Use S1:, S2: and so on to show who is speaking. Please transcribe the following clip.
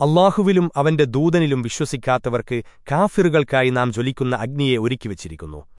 S1: അള്ളാഹുവിലും അവന്റെ ദൂതനിലും വിശ്വസിക്കാത്തവർക്ക് കാഫിറുകൾക്കായി നാം ജ്വലിക്കുന്ന അഗ്നിയെ ഒരുക്കിവച്ചിരിക്കുന്നു